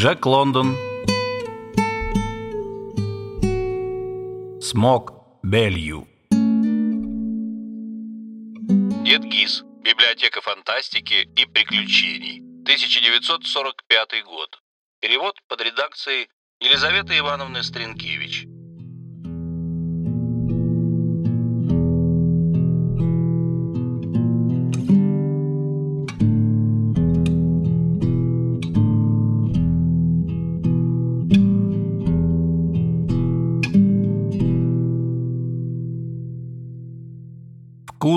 Джек Лондон. Смок Белью. Дед Гиз. Библиотека фантастики и приключений. 1945 год. Перевод под редакцией Елизаветы Ивановны Стринкевич.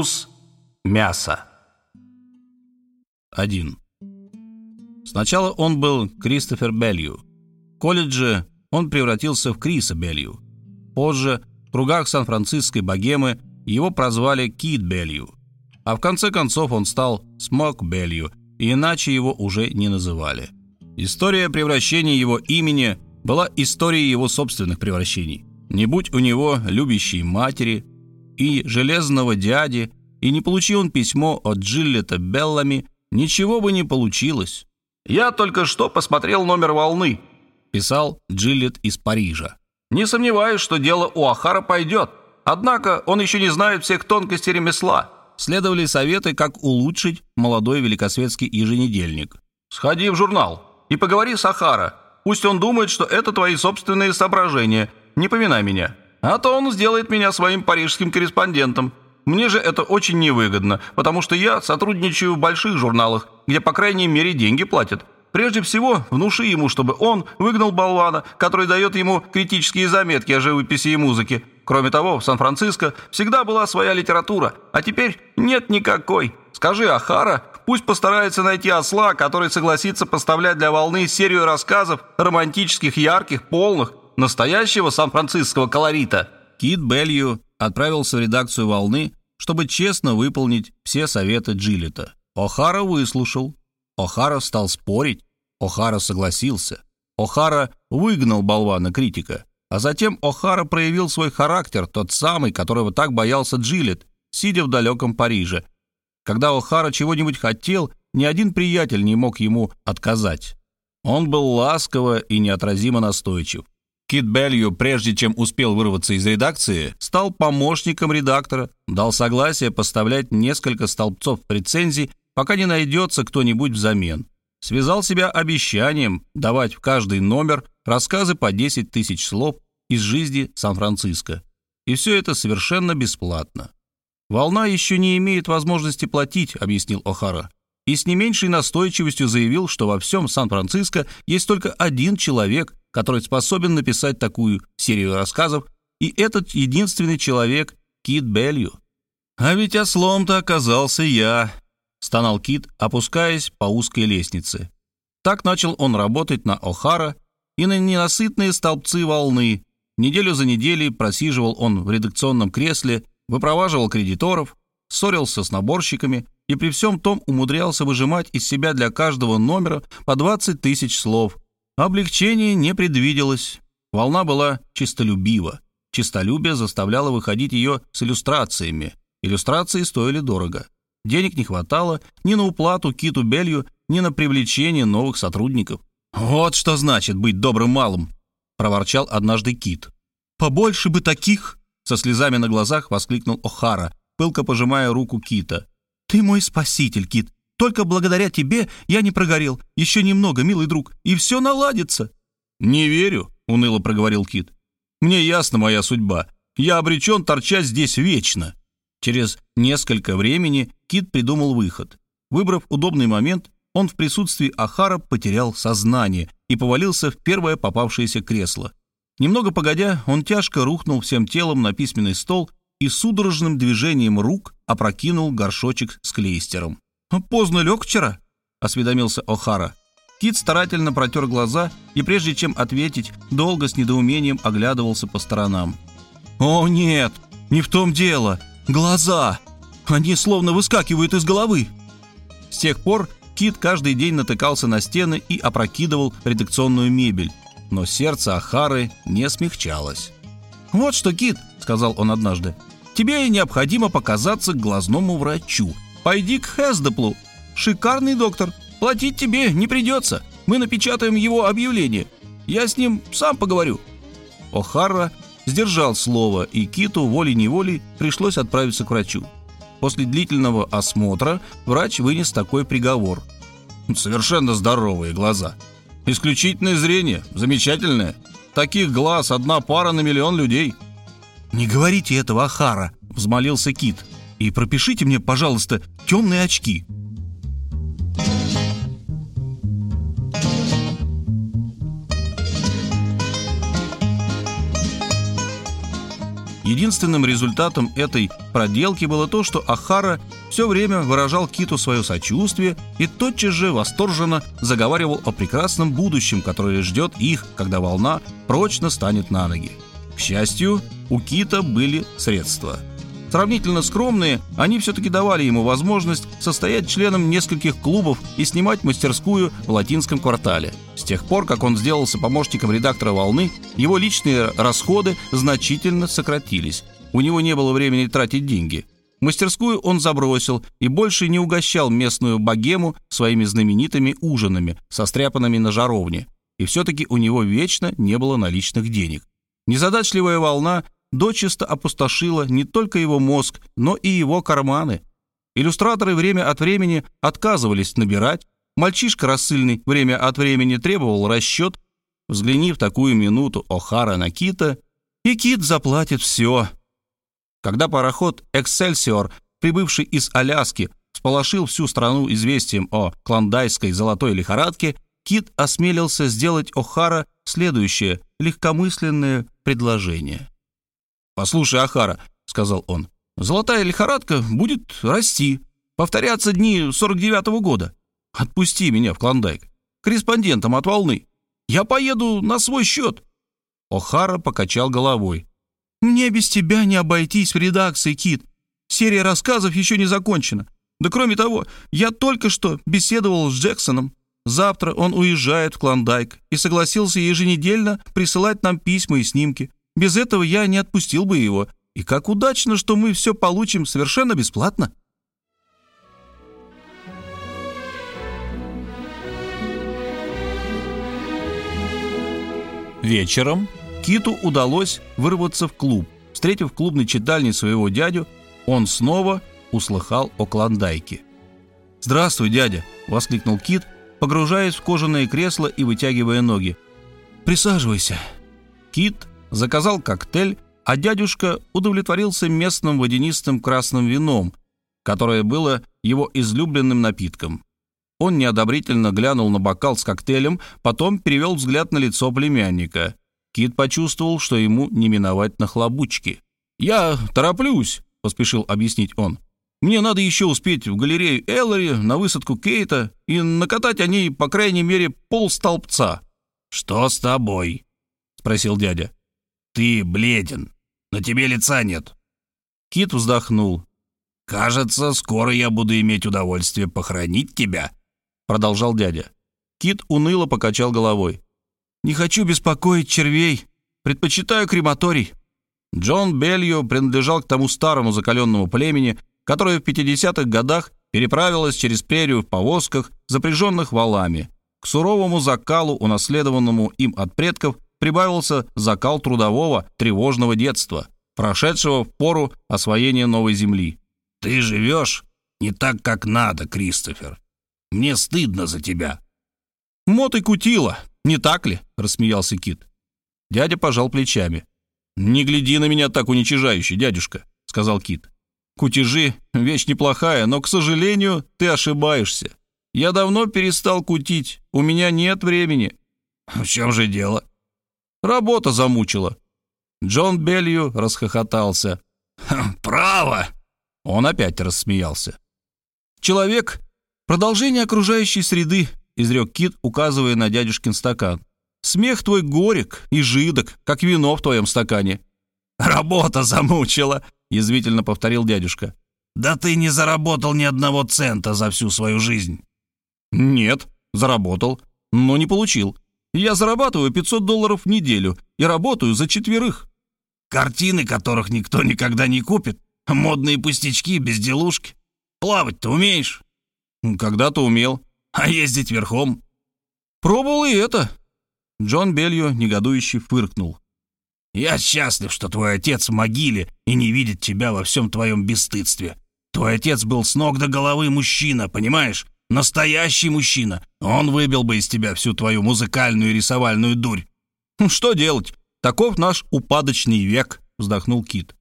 Вкус мяса. 1. Сначала он был Кристофер Белью. В колледже он превратился в Криса Белью. Позже в кругах Сан-Франциской богемы его прозвали Кит Белью. А в конце концов он стал Смок Белью, и иначе его уже не называли. История превращения его имени была историей его собственных превращений. Не будь у него любящей матери и железного дяди, и не получил он письмо от Джиллета Беллами, ничего бы не получилось. «Я только что посмотрел номер волны», — писал Джиллет из Парижа. «Не сомневаюсь, что дело у Ахара пойдет. Однако он еще не знает всех тонкостей ремесла». Следовали советы, как улучшить молодой великосветский еженедельник. «Сходи в журнал и поговори с Ахара. Пусть он думает, что это твои собственные соображения. Не поминай меня. А то он сделает меня своим парижским корреспондентом. Мне же это очень невыгодно, потому что я сотрудничаю в больших журналах, где, по крайней мере, деньги платят. Прежде всего, внуши ему, чтобы он выгнал болвана, который дает ему критические заметки о живописи и музыке. Кроме того, в Сан-Франциско всегда была своя литература, а теперь нет никакой. Скажи Ахара, пусть постарается найти осла, который согласится поставлять для волны серию рассказов, романтических, ярких, полных, настоящего сан-франциского колорита. Кит Белью отправился в редакцию «Волны», чтобы честно выполнить все советы Джилета. О'Хара выслушал. О'Хара стал спорить. О'Хара согласился. О'Хара выгнал болвана-критика. А затем О'Хара проявил свой характер, тот самый, которого так боялся Джилет, сидя в далеком Париже. Когда О'Хара чего-нибудь хотел, ни один приятель не мог ему отказать. Он был ласково и неотразимо настойчив. Кит Белью, прежде чем успел вырваться из редакции, стал помощником редактора, дал согласие поставлять несколько столбцов рецензий, пока не найдется кто-нибудь взамен. Связал себя обещанием давать в каждый номер рассказы по 10 тысяч слов из жизни Сан-Франциско. И все это совершенно бесплатно. «Волна еще не имеет возможности платить», — объяснил О'Хара. И с не меньшей настойчивостью заявил, что во всем Сан-Франциско есть только один человек, который способен написать такую серию рассказов, и этот единственный человек — Кит Белью. «А ведь ослом-то оказался я», — стонал Кит, опускаясь по узкой лестнице. Так начал он работать на О'Хара и на ненасытные столбцы волны. Неделю за неделей просиживал он в редакционном кресле, выпроваживал кредиторов, ссорился с наборщиками и при всем том умудрялся выжимать из себя для каждого номера по 20 тысяч слов, Облегчения не предвиделось. Волна была чистолюбива. Чистолюбие заставляло выходить ее с иллюстрациями. Иллюстрации стоили дорого. Денег не хватало ни на уплату Киту Белью, ни на привлечение новых сотрудников. «Вот что значит быть добрым малым!» — проворчал однажды Кит. «Побольше бы таких!» — со слезами на глазах воскликнул О'Хара, пылко пожимая руку Кита. «Ты мой спаситель, Кит. Только благодаря тебе я не прогорел. Еще немного, милый друг, и все наладится». «Не верю», — уныло проговорил Кит. «Мне ясна моя судьба. Я обречен торчать здесь вечно». Через несколько времени Кит придумал выход. Выбрав удобный момент, он в присутствии Ахара потерял сознание и повалился в первое попавшееся кресло. Немного погодя, он тяжко рухнул всем телом на письменный стол и судорожным движением рук опрокинул горшочек с клейстером. «Поздно лег вчера?» — осведомился О'Хара. Кит старательно протер глаза и, прежде чем ответить, долго с недоумением оглядывался по сторонам. «О, нет, не в том дело. Глаза! Они словно выскакивают из головы!» С тех пор Кит каждый день натыкался на стены и опрокидывал редакционную мебель, но сердце Ахары не смягчалось. «Вот что, Кит», — сказал он однажды, — «тебе необходимо показаться глазному врачу. Пойди к Хесдеплу. Шикарный доктор. Платить тебе не придется. Мы напечатаем его объявление. Я с ним сам поговорю». О'Хара сдержал слово, и Киту волей-неволей пришлось отправиться к врачу. После длительного осмотра врач вынес такой приговор. Совершенно здоровые глаза. Исключительное зрение, замечательное. Таких глаз одна пара на миллион людей. «Не говорите этого, Ахара», — взмолился Кит. «И пропишите мне, пожалуйста, темные очки». Единственным результатом этой проделки было то, что Ахара все время выражал Киту свое сочувствие и тотчас же восторженно заговаривал о прекрасном будущем, которое ждет их, когда волна прочно станет на ноги. К счастью, у Кита были средства – Сравнительно скромные, они все-таки давали ему возможность состоять членом нескольких клубов и снимать мастерскую в латинском квартале. С тех пор, как он сделался помощником редактора «Волны», его личные расходы значительно сократились. У него не было времени тратить деньги. Мастерскую он забросил и больше не угощал местную богему своими знаменитыми ужинами, состряпанными на жаровне. И все-таки у него вечно не было наличных денег. Незадачливая волна дочисто опустошила не только его мозг, но и его карманы. Иллюстраторы время от времени отказывались набирать, мальчишка рассыльный время от времени требовал расчет. Взгляни в такую минуту О'Хара на Кита, и Кит заплатит все. Когда пароход «Эксельсиор», прибывший из Аляски, сполошил всю страну известием о клондайской золотой лихорадке, Кит осмелился сделать О'Хара следующее легкомысленное предложение. «Послушай, Ахара», — сказал он, — «золотая лихорадка будет расти, повторяться дни 49-го года. Отпусти меня в Клондайк, корреспондентом от волны. Я поеду на свой счет». О'Хара покачал головой. «Мне без тебя не обойтись в редакции, Кит. Серия рассказов еще не закончена. Да кроме того, я только что беседовал с Джексоном. Завтра он уезжает в Клондайк и согласился еженедельно присылать нам письма и снимки. Без этого я не отпустил бы его. И как удачно, что мы все получим совершенно бесплатно. Вечером Киту удалось вырваться в клуб. Встретив в клубной читальне своего дядю, он снова услыхал о Клондайке. «Здравствуй, дядя!» — воскликнул Кит, погружаясь в кожаное кресло и вытягивая ноги. «Присаживайся». Кит заказал коктейль, а дядюшка удовлетворился местным водянистым красным вином, которое было его излюбленным напитком. Он неодобрительно глянул на бокал с коктейлем, потом перевел взгляд на лицо племянника. Кит почувствовал, что ему не миновать нахлобучки. «Я тороплюсь», — поспешил объяснить он. «Мне надо еще успеть в галерею Эллари, на высадку Кейта и накатать о ней, по крайней мере, пол столбца». «Что с тобой?» — спросил дядя. Ты бледен. На тебе лица нет». Кит вздохнул. «Кажется, скоро я буду иметь удовольствие похоронить тебя», — продолжал дядя. Кит уныло покачал головой. «Не хочу беспокоить червей. Предпочитаю крематорий». Джон Белью принадлежал к тому старому закаленному племени, которое в 50-х годах переправилось через прерию в повозках, запряженных валами, к суровому закалу, унаследованному им от предков, прибавился закал трудового, тревожного детства, прошедшего в пору освоения новой земли. «Ты живешь не так, как надо, Кристофер. Мне стыдно за тебя». «Мот и кутила, не так ли?» — рассмеялся Кит. Дядя пожал плечами. «Не гляди на меня так уничижающе, дядюшка», — сказал Кит. «Кутежи — вещь неплохая, но, к сожалению, ты ошибаешься. Я давно перестал кутить, у меня нет времени». «В чем же дело?» Работа замучила». Джон Белью расхохотался. «Право!» Он опять рассмеялся. «Человек — продолжение окружающей среды», — изрек Кит, указывая на дядюшкин стакан. «Смех твой горек и жидок, как вино в твоем стакане». «Работа замучила», — язвительно повторил дядюшка. «Да ты не заработал ни одного цента за всю свою жизнь». «Нет, заработал, но не получил. Я зарабатываю 500 долларов в неделю и работаю за четверых. Картины, которых никто никогда не купит. Модные пустячки, безделушки. Плавать-то умеешь? Когда-то умел. А ездить верхом? Пробовал и это». Джон Белью негодующе фыркнул. «Я счастлив, что твой отец в могиле и не видит тебя во всем твоем бесстыдстве. Твой отец был с ног до головы мужчина, понимаешь? Настоящий мужчина. Он выбил бы из тебя всю твою музыкальную и рисовальную дурь». «Что делать? Таков наш упадочный век», — вздохнул Кит.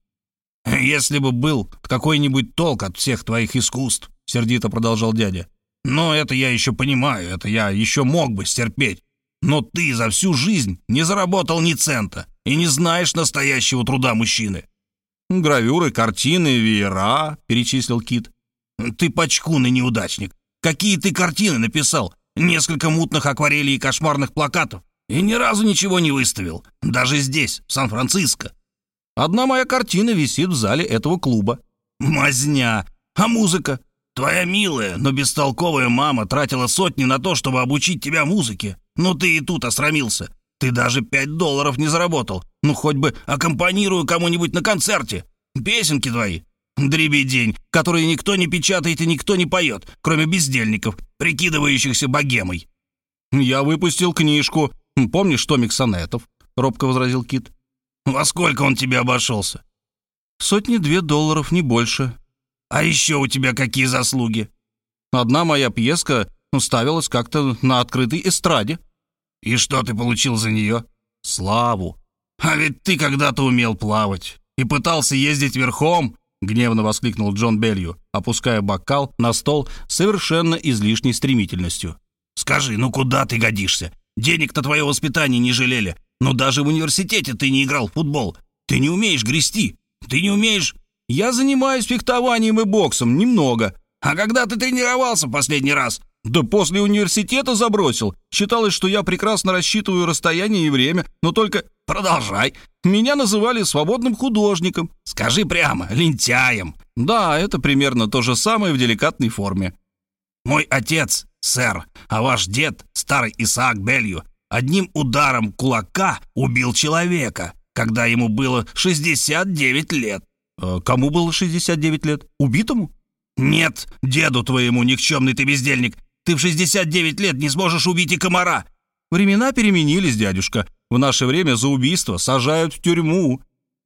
«Если бы был какой-нибудь толк от всех твоих искусств», — сердито продолжал дядя. «Но это я еще понимаю, это я еще мог бы стерпеть. Но ты за всю жизнь не заработал ни цента и не знаешь настоящего труда мужчины». «Гравюры, картины, веера», — перечислил Кит. «Ты почкун неудачник. Какие ты картины написал? Несколько мутных акварелей и кошмарных плакатов. И ни разу ничего не выставил. Даже здесь, в Сан-Франциско. Одна моя картина висит в зале этого клуба. Мазня. А музыка? Твоя милая, но бестолковая мама тратила сотни на то, чтобы обучить тебя музыке. Ну ты и тут осрамился. Ты даже пять долларов не заработал. Ну хоть бы аккомпанирую кому-нибудь на концерте. Песенки твои. Дребедень, которые никто не печатает и никто не поет, кроме бездельников, прикидывающихся богемой. Я выпустил книжку. Помнишь томик сонетов? Робко возразил Кит. Во сколько он тебе обошелся? Сотни-две долларов, не больше. А еще у тебя какие заслуги? Одна моя пьеска ставилась как-то на открытой эстраде. И что ты получил за нее? Славу. А ведь ты когда-то умел плавать и пытался ездить верхом, гневно воскликнул Джон Белью, опуская бокал на стол совершенно излишней стремительностью. Скажи, ну куда ты годишься? Денег-то твое воспитание не жалели. Но даже в университете ты не играл в футбол. Ты не умеешь грести. Ты не умеешь... Я занимаюсь фехтованием и боксом, немного. А когда ты тренировался последний раз? Да после университета забросил. Считалось, что я прекрасно рассчитываю расстояние и время, но только... Продолжай. Меня называли свободным художником. Скажи прямо, лентяем. Да, это примерно то же самое в деликатной форме. Мой отец, сэр, а ваш дед, старый Исаак Белью, одним ударом кулака убил человека, когда ему было 69 лет. А кому было 69 лет? Убитому? Нет, деду твоему, никчемный ты бездельник. Ты в 69 лет не сможешь убить и комара. Времена переменились, дядюшка. В наше время за убийство сажают в тюрьму.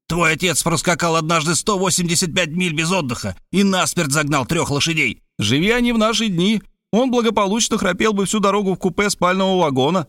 Твой отец проскакал однажды 185 миль без отдыха и насмерть загнал трех лошадей. Живи они в наши дни, он благополучно храпел бы всю дорогу в купе спального вагона.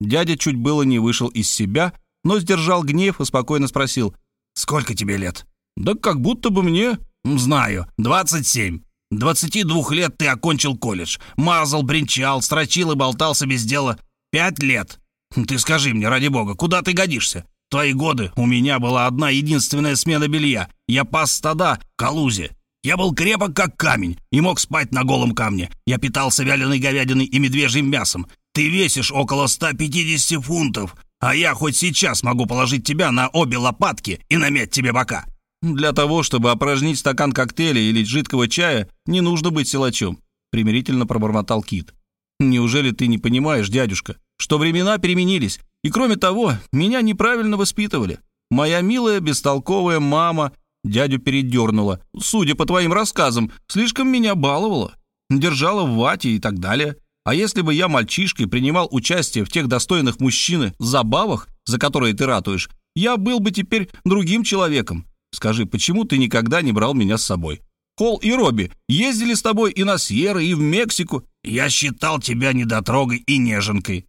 Дядя чуть было не вышел из себя, но сдержал гнев и спокойно спросил. «Сколько тебе лет?» «Да как будто бы мне...» «Знаю, 27. 22 лет ты окончил колледж. Мазал, бренчал, строчил и болтался без дела. Пять лет. Ты скажи мне, ради бога, куда ты годишься? Твои годы у меня была одна единственная смена белья. Я пас стада в Калузе. Я был крепок, как камень, и мог спать на голом камне. Я питался вяленой говядиной и медвежьим мясом. Ты весишь около 150 фунтов, а я хоть сейчас могу положить тебя на обе лопатки и намять тебе бока. Для того, чтобы опорожнить стакан коктейля или жидкого чая, не нужно быть силачом», — примирительно пробормотал Кит. «Неужели ты не понимаешь, дядюшка, что времена переменились, и кроме того, меня неправильно воспитывали? Моя милая бестолковая мама дядю передернула, судя по твоим рассказам, слишком меня баловала, держала в вате и так далее. А если бы я мальчишкой принимал участие в тех достойных мужчины забавах, за которые ты ратуешь, я был бы теперь другим человеком, Скажи, почему ты никогда не брал меня с собой? Холл и Робби ездили с тобой и на Сьерра, и в Мексику. Я считал тебя недотрогой и неженкой.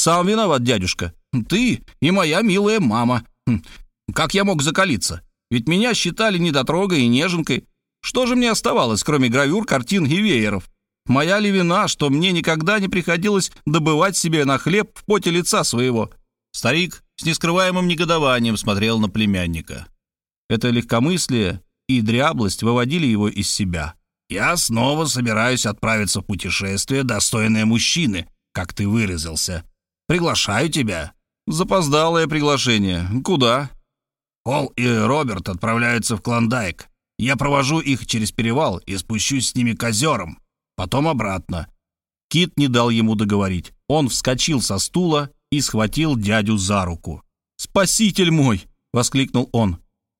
Сам виноват, дядюшка. Ты и моя милая мама. Хм, как я мог закалиться? Ведь меня считали недотрогой и неженкой. Что же мне оставалось, кроме гравюр, картин и вееров? Моя ли вина, что мне никогда не приходилось добывать себе на хлеб в поте лица своего?» Старик с нескрываемым негодованием смотрел на племянника. Это легкомыслие и дряблость выводили его из себя. «Я снова собираюсь отправиться в путешествие, достойное мужчины, как ты выразился. Приглашаю тебя». «Запоздалое приглашение. Куда?» «Холл и Роберт отправляются в Клондайк. Я провожу их через перевал и спущусь с ними к озерам. Потом обратно». Кит не дал ему договорить. Он вскочил со стула и схватил дядю за руку. «Спаситель мой!» — воскликнул он.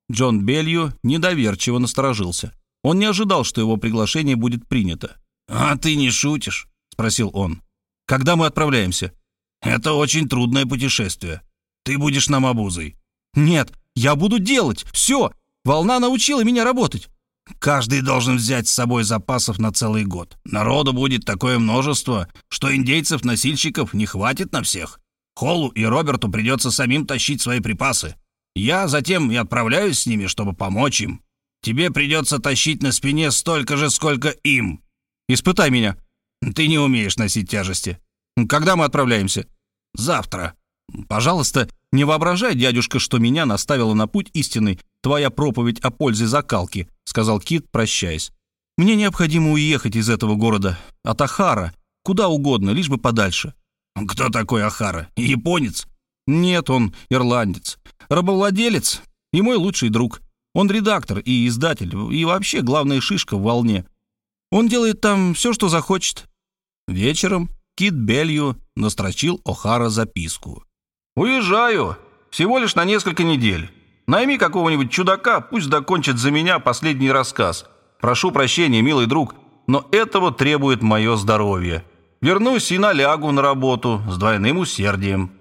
Джон Белью недоверчиво насторожился. Он не ожидал, что его приглашение будет принято. «А ты не шутишь?» — спросил он. Когда мы отправляемся?» «Это очень трудное путешествие. Ты будешь нам обузой». «Нет, я буду делать. Все. Волна научила меня работать». «Каждый должен взять с собой запасов на целый год. Народу будет такое множество, что индейцев-носильщиков не хватит на всех. Холлу и Роберту придется самим тащить свои припасы. Я затем и отправляюсь с ними, чтобы помочь им. Тебе придется тащить на спине столько же, сколько им. Испытай меня. Ты не умеешь носить тяжести. Когда мы отправляемся? Завтра. Пожалуйста, не воображай, дядюшка, что меня наставила на путь истинный твоя проповедь о пользе закалки, сказал Кит, прощаясь. Мне необходимо уехать из этого города, от Ахара, куда угодно, лишь бы подальше. Кто такой Ахара? Японец? Нет, он ирландец. Рабовладелец и мой лучший друг. Он редактор и издатель, и вообще главная шишка в волне. Он делает там все, что захочет. Вечером Кит Белью настрочил О'Хара записку. «Уезжаю. Всего лишь на несколько недель. Найми какого-нибудь чудака, пусть закончит за меня последний рассказ. Прошу прощения, милый друг, но этого требует мое здоровье. Вернусь и налягу на работу с двойным усердием».